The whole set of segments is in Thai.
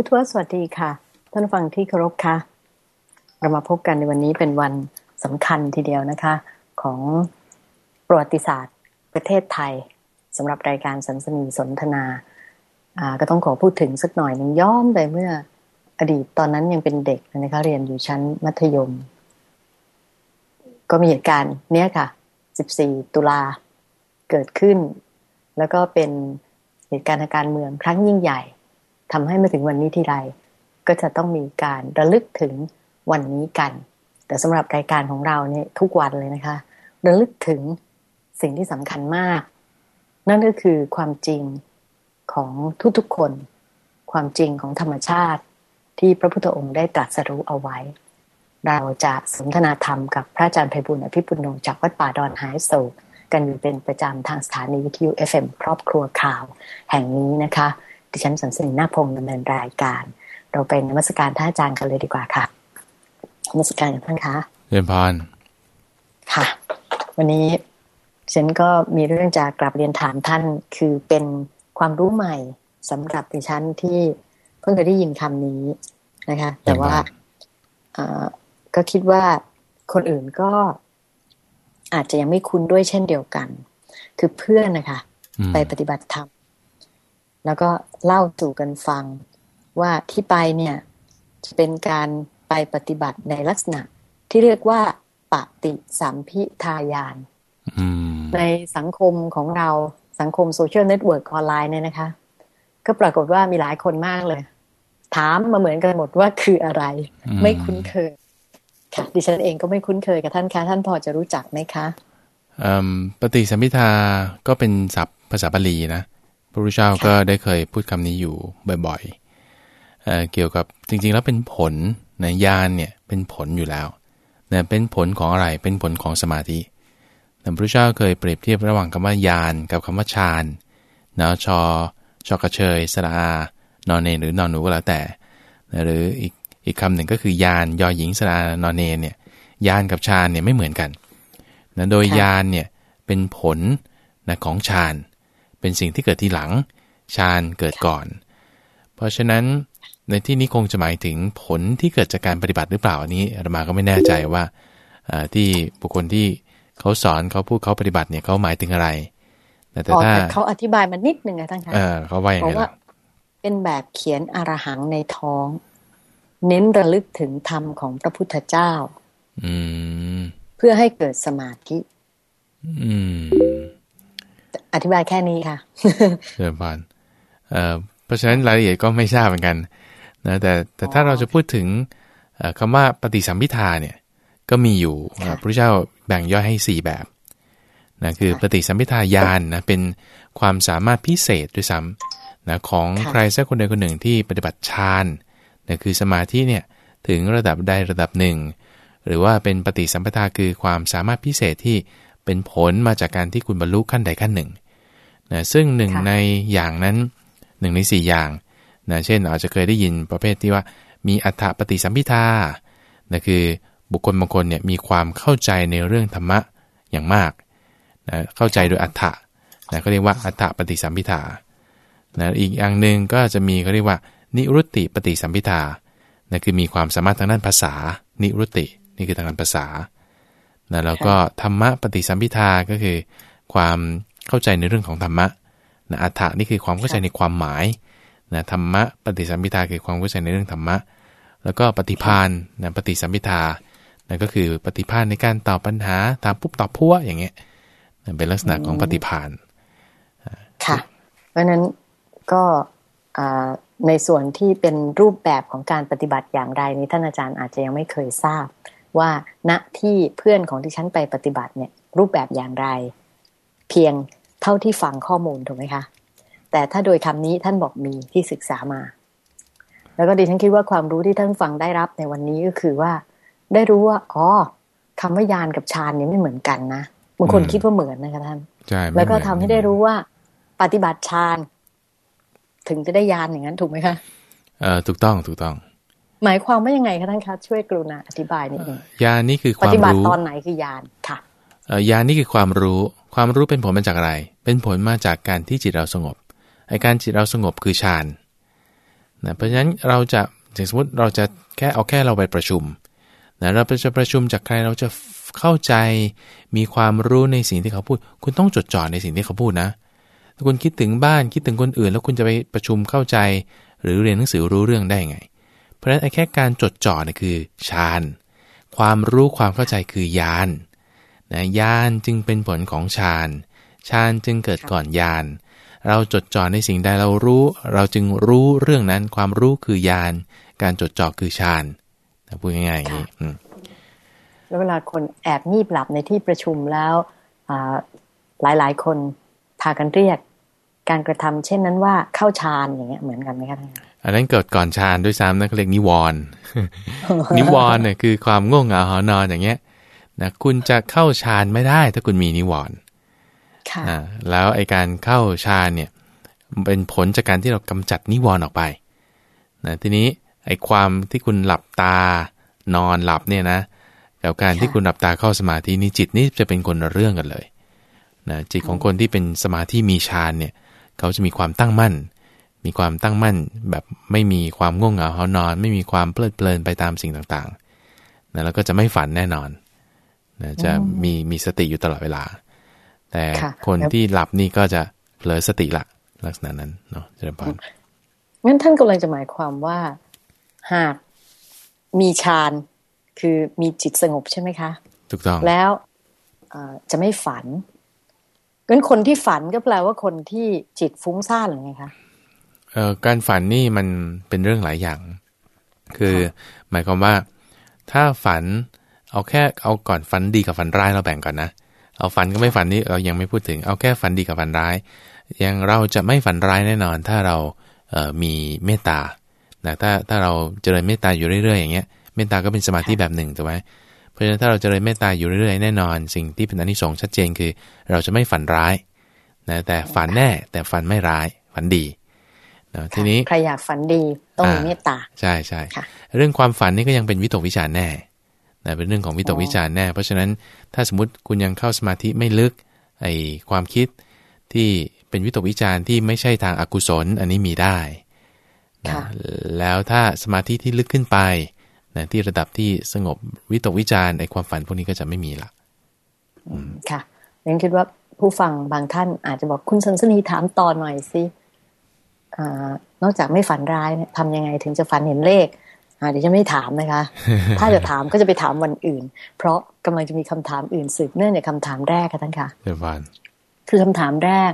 อุทวสวัสดีค่ะ ท่านฟังที่เคารพค่ะ เรามาพบกันในวันนี้เป็นวันสำคัญทีเดียวนะคะ ของประวัติศาสตร์ประเทศไทยสำหรับรายการสันสนีสนทนาก็ต้องขอพูดถึงสักหน่อยหนึ่งย้อนไปเมื่ออดีตตอนนั้นยังเป็นเด็กนะคะเรียนอยู่ชั้นมัธยม ก็มีเหตุการณ์เนี้ยค่ะ 14 ตุลาเกิดขึ้น แล้วก็เป็นเหตุการณ์ทางการเมืองครั้งยิ่งใหญ่ ทำให้มาถึงวันนี้ที่ไรก็จะต้องมีการระลึกถึงวันนี้กัน แต่สำหรับรายการของเราเนี่ยทุกวันเลยนะคะ ระลึกถึงสิ่งที่สำคัญมาก นั่นก็คือความจริงของทุกๆคน ความจริงของธรรมชาติที่พระพุทธองค์ได้ตรัสรู้เอาไว้ เราจะสนทนาธรรมกับพระอาจารย์ไพบุญอภิปุโนจากวัดป่าดอนหายโศกกันอยู่เป็นประจำทางสถานีวิทยุ FM ครอบครัวข่าว แห่งนี้นะคะ ดิฉันสันสนินาพงศ์ดำเนินรายการ เราไปนมัสการท่านอาจารย์กันเลยดีกว่าค่ะนมัสการกับท่านคะเรียนพรค่ะ วันนี้ฉันก็มีเรื่องจะกลับเรียนถามท่านคือเป็นความรู้ใหม่สำหรับดิฉันที่เพิ่งเคยได้ยินคำนี้นะคะ แต่ว่าก็คิดว่าคนอื่นก็อาจจะยังไม่คุ้นด้วยเช่นเดียวกัน คือเพื่อนนะคะ ไปปฏิบัติธรรม แล้วก็เล่าสู่กันฟังว่าที่ไปเนี่ยจะเป็นการไปปฏิบัติในลักษณะที่เรียกว่าปฏิสัมภิทาญาณในสังคมของเราสังคม social network ออนไลน์เนี่ยนะคะ ก็ปรากฏว่ามีหลายคนมากเลย ถามมาเหมือนกันหมดว่าคืออะไร ไม่คุ้นเคย ค่ะ ดิฉันเองก็ไม่คุ้นเคยกับท่านคะ ท่านพอจะรู้จักไหมคะปฏิสัมพิทาก็เป็นศัพท์ภาษาบาลีนะพ ระพุทธเจ้าก็ได้เคยพูดคำนี้อยู่บ่อยๆเเกี่ยวกับจริงๆแล้วเป็นผลนะญาณเนี่ยเป็นผลอยู่แล้วนะเป็นผลของอะไรเป็นผลของสมาธิพระพุทธเจ้าเคยเปรียบเทียบระหว่างคำว่าญาณกับคำว่าฌานนะชอชอกระเชยสระอานอนเนหรือนอนหนูก็แล้วแต่นะหรืออีกอีกคำหนึ่งก็คือญาณยอหญิงสระอานอนเนเนี่ยญาณกับฌานเนี่ยไม่เหมือนกันนะโดยญาณเนี่ยเป็นผลนะของฌาน เป็นสิ่งที่เกิดที่หลัง ฌานเกิดก่อน เพราะฉะนั้นในที่นี้คงจะหมายถึงผลที่เกิดจากการปฏิบัติหรือเปล่าอันนี้อามาก็ไม่แน่ใจว่าที่บุคคลที่เขาสอนเขาพูดเขาปฏิบัติเนี่ยเขาหมายถึงอะไร แต่ถ้าเขาอธิบายมานิดนึงนะท่านคะเขาว่าอย่างไรล่ะเป็นแบบเขียนอรหังในท้อง เน้นระลึกถึงธรรมของพระพุทธเจ้า อืมเพื่อให้เกิดสมาธิ อืม อธิบายแค่นี้ค่ะเดิมพันเพราะฉะนั้นรายละเอียดก็ไม่ทราบเหมือนกันนะแต่แต่ถ้าเราจะพูดถึงคำว่าปฏิสัมพิทาเนี่ยก็มีอยู่พระเจ้าแบ่งย่อยให้ 4 แบบนะคือปฏิสัมพิทาญาณนนะเป็นความสามารถพิเศษด้วยซ้ำนะของใครสักคนใดคนหนึ่งที่ปฏิบัติฌานนะคือสมาธิเนี่ยถึงระดับใดระดับหนึ่ง หรือว่าเป็นปฏิสัมพิทาคือความสามารถพิเศษที่ เป็นผลมาจากการที่คุณบรรลุขั้นใดขั้นหนึ่งนะซึ่งหนึ่งในอย่างนั้นหนึ่งในสี่อย่างนะเช่นอาจจะเคยได้ยินประเภทที่ว่า มีอัฏฐปฏิสัมพิทานะคือบุคคลบางคนเนี่ยมีความเข้าใจในเรื่องธรรมะอย่างมากนะเข้าใจโดยอัฏฐะนะเขาเรียกว่าอัฏฐปฏิสัมพิทานะอีกอย่างหนึ่งก็จะมีเขาเรียกว่า นิรุตติปฏิสัมพิทานะคือมีความสามารถทางด้านภาษา นิรุตตินี่คือทางด้านภาษา นะแล้วก็ธรรมะปฏิสัมพิทาก็คือ ความเข้าใจในเรื่องของธรรมะนะอัฏฐะนี่คือความเข้าใจในความหมายนะธรรมะปฏิสัมพิทาคือความเข้าใจในเรื่องธรรมะ แล้วก็ปฏิพานนะปฏิสัมพิทานั่นก็คือปฏิพานในการตอบปัญหาถามปุ๊บตอบพัวอย่างเงี้ยเป็นลักษณะของปฏิพานค่ะ เพราะนั้นก็ในส่วนที่เป็นรูปแบบของการปฏิบัติอย่างไรนี้ท่านอาจารย์อาจจะยังไม่เคยทราบ ว่าณที่เพื่อนของที่ฉันไปปฏิบัติเนี่ย รูปแบบอย่างไร เพียงเท่าที่ฟังข้อมูลถูกไหมคะ แต่ถ้าโดยคำนี้ท่านบอกมีที่ศึกษามา แล้วก็ดิฉันคิดว่าความรู้ที่ท่านฟังได้รับในวันนี้ก็คือว่า ได้รู้ว่าอ๋อคำว่ายานกับฌานเนี่ยไม่เหมือนกันนะบางคนคิดว่าเหมือนนะคะท่านใช่แล้วก็ทำให้ได้รู้ว่า ปฏิบัติฌานถึงจะได้ยานอย่างนั้นถูกไหมคะเออถูกต้องถูกต้อง หมายความว่ายังไงคะท่านคะช่วยกรุณาอธิบายนิดนึงญาณนี่คือความรู้ปฏิบัติตอนไหนคือญาณค่ะญาณนี่คือความรู้ความรู้เป็นผลมาจากอะไร เป็นผลมาจากการที่จิตเราสงบไอการจิตเราสงบคือฌานนะเพราะฉะนั้นเราจะสมมติเราจะแค่เอาแค่เราไปประชุมนะเราจะประชุมจากใครเราจะเข้าใจมีความรู้ในสิ่งที่เขาพูด คุณต้องจดจ่อในสิ่งที่เขาพูดนะถ้าคุณคิดถึงบ้านคิดถึงคนอื่น แล้วคุณจะไปประชุมเข้าใจ หรือเรียนหนังสือรู้เรื่องได้ไง เพราะฉะนั้นไอ้แค่การจดจ่อเนี่ยคือฌาน ความรู้ความเข้าใจคือญาณนะญาณจึงเป็นผลของฌานฌานจึงเกิดก่อนญาณเราจดจ่อในสิ่งใดเรารู้ เราจึงรู้เรื่องนั้นความรู้คือญาณการจดจ่อคือฌานพูดง่ายๆอย่างนี้แล้วเวลาคนแอบงีบหลับในที่ประชุมแล้วหลายๆ คนพากันเรียก การกระทำเช่นนั้นว่าเข้าฌานอย่างเงี้ยเหมือนกันไหมคะท่านอันนั้นเกิดก่อนฌานด้วยซ้ำนั่นเรียกนิวรณ์นิวรณ์เนี่ยคือความง่วงเหงาหอนอนอย่างเงี้ยนะคุณจะเข้าฌานไม่ได้ ถ้าคุณมีนิวรณ์ค่ะแล้วไอการเข้าฌานเนี่ยเป็นผลจากการที่เรากำจัดนิวรณ์ออกไปนะทีนี้ไอความที่คุณหลับตานอนหลับเนี่ยนะกับการที่คุณหลับตาเข้าสมาธินี่จิตนี่จะเป็นคนละเรื่องกันเลยนะจิตของคนที่เป็นสมาธิมีฌานเนี่ย เขาจะมีความตั้งมั่น มีความตั้งมั่น แบบไม่มีความง่วงเหงาหานอน ไม่มีความเพลิดเพลินไปตามสิ่งต่างๆนะแล้วก็จะไม่ฝันแน่นอนนะจะมีมีสติอยู่ตลอดเวลา แต่คนที่หลับนี่ก็จะเผลอสติละลักษณะนั้นเนาะเจริญพรงั้นท่านกำลังจะหมายความว่าหากมีฌานคือมีจิตสงบใช่ไหมคะ ถูกต้อง แล้วจะไม่ฝันงั้นคนที่ฝันก็แปลว่าคนที่จิตฟุ้งซ่านหรือไงคะเอ่อ การฝันนี่มันเป็นเรื่องหลายอย่าง คือหมายความว่า ถ้าฝันเอาแค่เอาก่อนฝันดีกับฝันร้ายเราแบ่งก่อนนะ เอาฝันก็ไม่ฝันนี่เรายังไม่พูดถึง เอาแค่ฝันดีกับฝันร้าย ยังเราจะไม่ฝันร้ายแน่นอน ถ้าเราเอ่อมีเมตตานะถ้าถ้าเราเจริญเมตตาอยู่เรื่อยๆอย่างเงี้ย เมตตาก็เป็นสมาธิแบบหนึ่งถูกไหมเพราะฉะนั้นถ้าเราเจริญเมตตาอยู่เรื่อยๆแน่นอน สิ่งที่เป็นอนิสงส์ชัดเจนคือ เราจะไม่ฝันร้ายนะแต่ฝันแน่แต่ฝันไม่ร้าย ฝันดีนะ ทีนี้ใครอยากฝันดีต้องมีเมตตาใช่ใช่เรื่องความฝันนี่ก็ยังเป็นวิตกวิจารแน่นะเป็นเรื่องของวิตกวิจารแน่ เพราะฉะนั้นถ้าสมมติคุณยังเข้าสมาธิไม่ลึกไอความคิดที่เป็นวิตกวิจารที่ไม่ใช่ทางอากุศลอันนี้มีได้นะแล้วถ้าสมาธิที่ลึกขึ้นไปนะที่ระดับที่สงบวิตกวิจารไอความฝันพวกนี้ก็จะไม่มีละค่ะยังคิดว่าผู้ฟังบางท่านอาจจะบอกคุณสันสนีถามตอนหน่อยสิ นอกจากไม่ฝันร้ายทำยังไงถึงจะฝันเห็นเลขเดี๋ยวจะไม่ถามนะคะ ถ้าจะถามก็จะไปถามวันอื่น เพราะกำลังจะมีคำถามอื่นสืบเนื่องในคำถามแรกค่ะท่านค่ะเดี๋ยววันคือคำถามแรก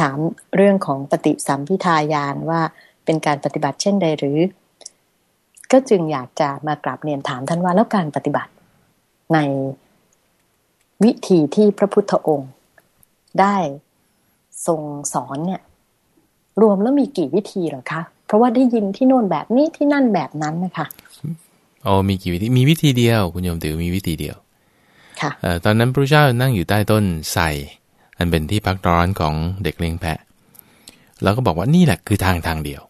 ถามเรื่องของปฏิสัมพิทายานว่าเป็นการปฏิบัติเช่นใดหรือ ก็จึงอยากจะมากราบเรียนถามท่านว่าแล้วการปฏิบัติในวิธีที่พระพุทธองค์ได้ทรงสอนเนี่ย รวมแล้วมีกี่วิธีหรอคะ เพราะว่าได้ยินที่โน่นแบบนี้ที่นั่นแบบนั้นนะคะอ๋อมีกี่วิธีมีวิธีเดียว คุณโยมถือมีวิธีเดียว ค่ะตอนนั้นพระเจ้านั่งอยู่ใต้ต้นไทรอันเป็นที่พักร้อนของเด็กเลี้ยงแพะ แล้วก็บอกว่านี่แหละคือทางทางเดียว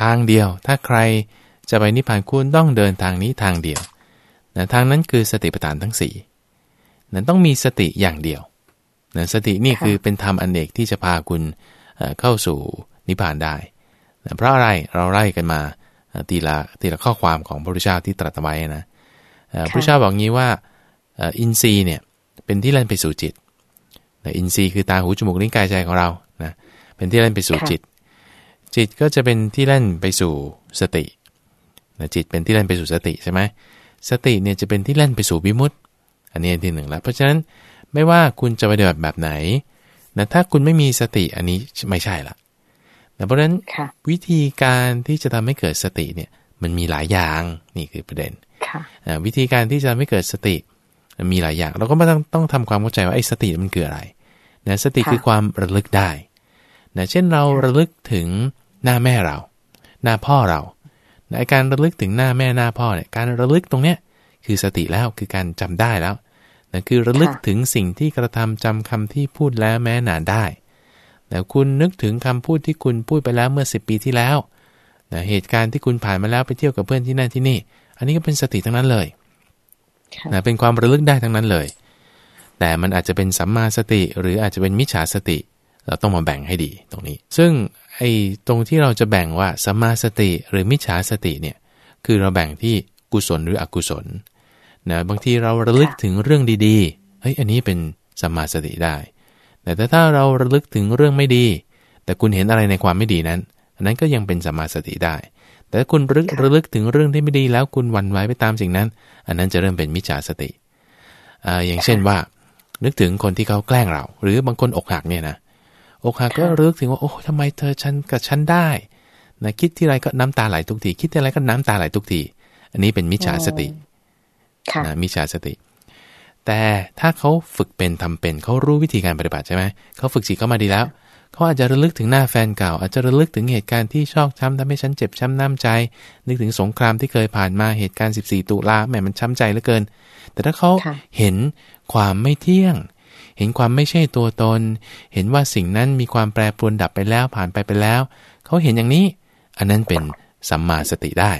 ทางเดียว ถ้าใครจะไปนิพพานคุณต้องเดินทางนี้ทางเดียวนะทางนั้นคือสติปัฏฐานทั้งสี่นั้นต้องมีสติอย่างเดียวนะสตินี่คือเป็นธรรมอันเอกที่จะพาคุณเข้าสู่ นิพพานได้นะเพราะอะไรเราไล่กันมาทีละทีละข้อความของพระพุทธเจ้าที่ตรัสไว้นะพระพุทธเจ้าบอกงี้ว่าอินทรีย์เนี่ยเป็นที่เล่นไปสู่จิตอินทรีย์คือตาหูจมูกลิ้นกายใจของเรานะเป็นที่เล่นไปสู่จิต จิตก็จะเป็นที่เล่นไปสู่สตินะจิตเป็นที่เล่นไปสู่สติใช่ไหมสติเนี่ยจะเป็นที่เล่นไปสู่วิมุตติ อันนี้ที่หนึ่งแล้ว เพราะฉะนั้นไม่ว่าคุณจะปฏิบัติแบบไหนนะถ้าคุณไม่มีสติอันนี้ไม่ใช่ละ เพราะฉะนั้นวิธีการที่จะทำให้เกิดสติเนี่ยมันมีหลายอย่างนี่คือประเด็นวิธีการที่จะไม่เกิดสติมีหลายอย่าง เราก็ไม่ต้องต้องทำความเข้าใจว่าไอ้สติมันคืออะไรนะสติคือความระลึกได้นะเช่นเราระลึกถึงหน้าแม่เรา หน้าพ่อเราในการระลึกถึงหน้าแม่หน้าพ่อเนี่ยการระลึกตรงเนี้ยคือสติแล้วคือการจำได้แล้วนะคือระลึกถึงสิ่งที่กระทำจำคำที่พูดแล้วแม้นานได้ แต่คุณนึกถึงคำพูดที่คุณพูดไปแล้วเมื่อ 10 ปีที่แล้วนะเหตุการณ์ที่คุณผ่านมาแล้วไปเที่ยวกับเพื่อนที่นั่นที่นี่ อันนี้ก็เป็นสติทั้งนั้นเลยนะเป็นความระลึกได้ทั้งนั้นเลย แต่มันอาจจะเป็นสัมมาสติ หรืออาจจะเป็นมิจฉาสติ เราต้องมาแบ่งให้ดีตรงนี้ ซึ่งไอ้ตรงที่เราจะแบ่งว่าสัมมาสติหรือมิจฉาสติเนี่ย คือเราแบ่งที่กุศลหรืออกุศลนะบางทีเราระลึกถึงเรื่องดีๆ เฮ้ย อันนี้เป็นสัมมาสติได้ แต่ถ้าเราระลึกถึงเรื่องไม่ดี แต่คุณเห็นอะไรในความไม่ดีนั้น อันนั้นก็ยังเป็นสัมมาสติได้ แต่ถ้าคุณระลึกระลึกถึงเรื่องที่ไม่ดีแล้วคุณวันไว้ไปตามสิ่งนั้น อันนั้นจะเริ่มเป็นมิจฉาสติอ่าอย่างเช่นว่า นึกถึงคนที่เขาแกล้งเรา หรือบางคนอกหักเนี่ยนะอกหักก็รึกถึงว่าโอ้ทำไมเธอฉันกับฉันได้นะคิดที่ไรก็น้ำตาไหลทุกทีคิดที่ไรก็น้ำตาไหลทุกที อันนี้เป็นมิจฉาสตินะมิจฉาสติ แต่ถ้าเขาฝึกเป็นทำเป็นเขารู้วิธีการปฏิบัติใช่ไหมเขาฝึกจิตเข้ามาดีแล้วเขาอาจจะระลึกถึงหน้าแฟนเก่า อาจจะระลึกถึงเหตุการณ์ที่ชอกช้ำทำให้ฉันเจ็บช้ำน้ำใจ นึกถึงสงครามที่เคยผ่านมาเหตุการณ์ 14 ตุลาแหมมันช้ำใจเหลือเกิน แต่ถ้าเขาเห็นความไม่เที่ยง เห็นความไม่ใช่ตัวตน เห็นว่าสิ่งนั้นมีความแปรปรวนดับไปแล้วผ่านไปไปแล้วเขาเห็นอย่างนี้ อันนั้นเป็นสัมมาสติได้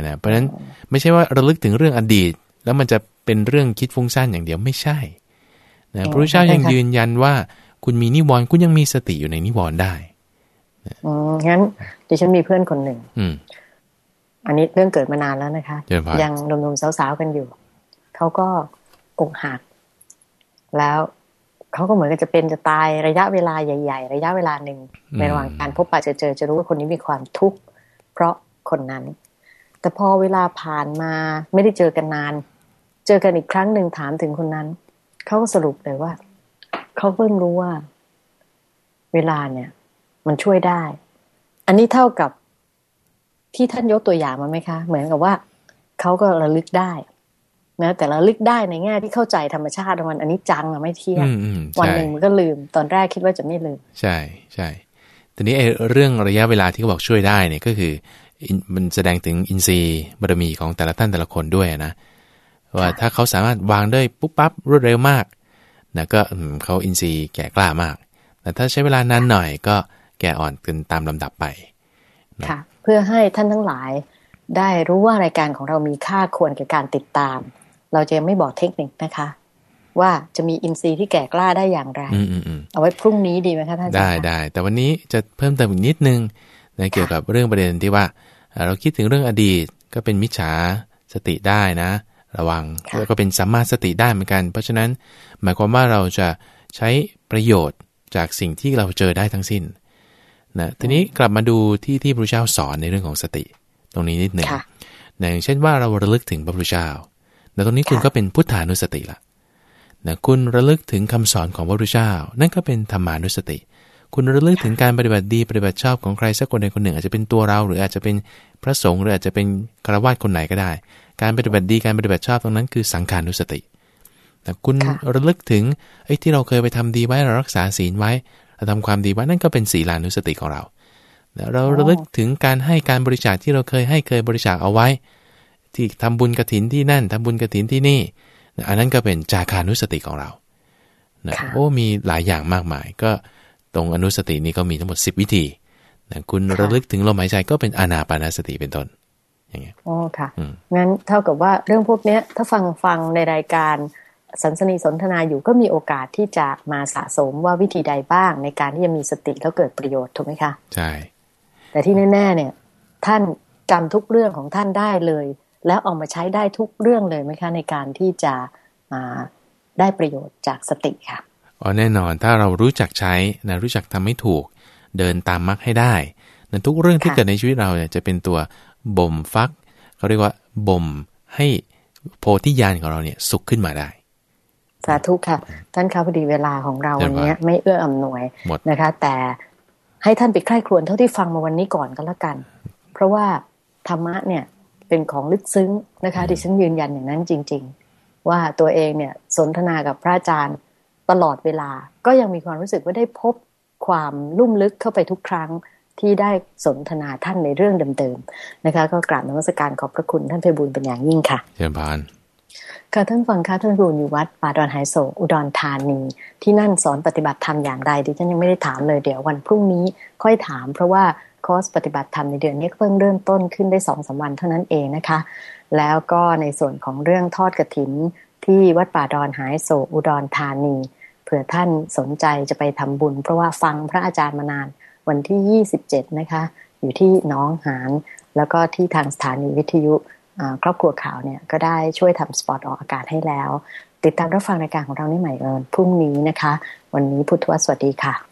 นะเพราะฉะนั้นไม่ใช่ว่าระลึกถึงเรื่องอดีต แล้วมันจะเป็นเรื่องคิดฟุ้งซ่านอย่างเดียวไม่ใช่นะพระพุทธเจ้ายังยืนยันว่าคุณมีนิวรณ์คุณยังมีสติอยู่ในนิวรณ์ได้อืมงั้นดิฉันมีเพื่อนคนหนึ่งอืม อันนี้เรื่องเกิดมานานแล้วนะคะ ยังหนุ่มๆสาวๆกันอยู่ เขาก็อกหัก แล้วเขาก็เหมือนกับจะเป็นจะตายระยะเวลาใหญ่ ๆ ระยะเวลาหนึ่งในระหว่างการพบปะเจอเจอจะรู้ว่าคนนี้มีความทุกข์เพราะคนนั้น แต่พอเวลาผ่านมาไม่ได้เจอกันนาน เจอกันอีกครั้งหนึ่งถามถึงคนนั้น เขาก็สรุปเลยว่า เขาเพิ่งรู้ว่า เวลาเนี่ย มันช่วยได้ อันนี้เท่ากับที่ท่านยกตัวอย่างมาไหมคะ เหมือนกับว่าเขาก็ระลึกได้นะแต่ละลึกได้ในแง่ที่เข้าใจธรรมชาติมันอันนี้จังอะไม่เที่ยงวันหนึ่งมันก็ลืม ตอนแรกคิดว่าจะไม่ลืม ใช่ใช่ทีนี้ไอ้เรื่องระยะเวลาที่เขาบอกช่วยได้เนี่ยก็คือ มันแสดงถึงอินทรีย์บารมีของแต่ละท่านแต่ละคนด้วยนะ ว่าถ้าเขาสามารถวางได้ปุ๊บปั๊บรวดเร็วมากนะก็เขาอินทรีย์แก่กล้ามาก แต่ถ้าใช้เวลานานหน่อยก็แก่อ่อนกันตามลำดับไปค่ะ เพื่อให้ท่านทั้งหลายได้รู้ว่ารายการของเรามีค่าควรแก่การติดตาม เราจะยังไม่บอกเทคนิคนะคะ ว่าจะมีอินทรีย์ที่แก่กล้าได้อย่างไรเอาไว้พรุ่งนี้ดีไหมคะท่านได้ได้ แต่วันนี้จะเพิ่มเติมอีกนิดนึงในเกี่ยวกับเรื่องประเด็นที่ว่า เราคิดถึงเรื่องอดีตก็เป็นมิจฉาสติได้นะ ระวังแล้วก็เป็นสัมมาสติได้เหมือนกัน เพราะฉะนั้นหมายความว่าเราจะใช้ประโยชน์จากสิ่งที่เราเจอได้ทั้งสิ้นนะทีนี้กลับมาดูที่ที่พระเจ้าสอนในเรื่องของสติ ตรงนี้นิดหนึ่งอย่างเช่นว่าเราระลึกถึงพระพุทธเจ้าแต่ตรงนี้คุณก็เป็นพุทธานุสติละนะคุณระลึกถึงคำสอนของพระพุทธเจ้า นั่นก็เป็นธรรมานุสติ คุณระลึกถึงการปฏิบัติดีปฏิบัติชอบของใครสักคนใดคนหนึ่ง อาจจะเป็นตัวเรา หรืออาจจะเป็นพระสงฆ์หรืออาจจะเป็นฆราวาสคนไหนก็ได้ การปฏิบัติดีการปฏิบัติชอบตรงนั้นคือสังขานุสติแต่คุณระลึกถึงไอ้ที่เราเคยไปทำดีไว้เรารักษาศีลไว้เราทำความดีไว้นั่นก็เป็นศีลานุสติของเราเราระลึกถึงการให้การบริจาคที่เราเคยให้เคยบริจาคเอาไว้ ที่ทำบุญกระถินที่นั่นทำบุญกระถินที่นี่อันนั้นก็เป็นจาคานุสติของเรานะโอ้มีหลายอย่างมากมายก็ ตรงอนุสตินี้ก็มีทั้งหมด 10 วิธีนะคุณระลึกถึงลมหายใจก็เป็นอานาปานาสติเป็นต้นอย่างเงี้ยอ๋อค่ะงั้นเท่ากับว่าเรื่องพวกนี้ถ้าฟังฟังในรายการสันสนีสนทนาอยู่ก็มีโอกาสที่จะมาสะสมว่าวิธีใดบ้างในการที่จะมีสติแล้วเกิดประโยชน์ถูกไหมคะใช่แต่ที่แน่ๆเนี่ย ท่านจำทุกเรื่องของท่านได้เลย แล้วเอามาใช้ได้ทุกเรื่องเลยไหมคะในการที่จะได้ประโยชน์จากสติค่ะ อ๋อแน่นอนถ้าเรารู้จักใช้นะรู้จักทำให้ถูก เดินตามมรรคให้ได้นะทุกเรื่องที่เกิดในชีวิตเราเนี่ยจะเป็นตัวบ่มฟักเขาเรียกว่าบ่มให้โพธิญาณของเราเนี่ยสุขขึ้นมาได้ สาธุค่ะ ท่านคะพอดีเวลาของเราวันนี้ไม่เอื้ออำนวยนะคะ แต่ให้ท่านไปใคร่ครวญเท่าที่ฟังมาวันนี้ก่อนก็แล้วกัน เพราะว่าธรรมะเนี่ยเป็นของลึกซึ้งนะคะดิฉันยืนยันอย่างนั้นจริง ๆ ว่าตัวเองเนี่ยสนทนากับพระอาจารย์ ตลอดเวลา ก็ยังมีความรู้สึกว่าได้พบความลุ่มลึกเข้าไปทุกครั้งที่ได้สนทนาท่านในเรื่องเดิมๆนะคะ ก็กราบนมัสการขอบพระคุณท่านเพบุญเป็นอย่างยิ่งค่ะเชิญพานค่ะท่านฟังค่ะท่านรูนอยู่วัดป่าดอนไฮโศอุดรธานี ที่นั่นสอนปฏิบัติธรรมอย่างไรดิฉันยังไม่ได้ถามเลยเดี๋ยววันพรุ่งนี้ค่อยถาม เพราะว่าคอร์สปฏิบัติธรรมในเดือนนี้เพิ่งเริ่มต้นขึ้นได้สองสาวันเท่านั้นเองนะคะ แล้วก็ในส่วนของเรื่องทอดกระถิน ที่วัดป่าดอนหายโศอุดรธานีเผื่อท่านสนใจจะไปทำบุญ เพราะว่าฟังพระอาจารย์มานานวันที่ 27 นะคะ อยู่ที่น้องหานแล้วก็ที่ทางสถานีวิทยุครอบครัวข่าวเนี่ยก็ได้ช่วยทำสปอตออกอากาศให้แล้ว ติดตามรับฟังรายการของเราในใหม่เอิญพรุ่งนี้นะคะ วันนี้พุทธวสวัสดีค่ะ